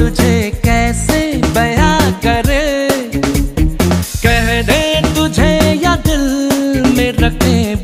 तुझे कैसे बया करे? कह दे तुझे या दिल में रखे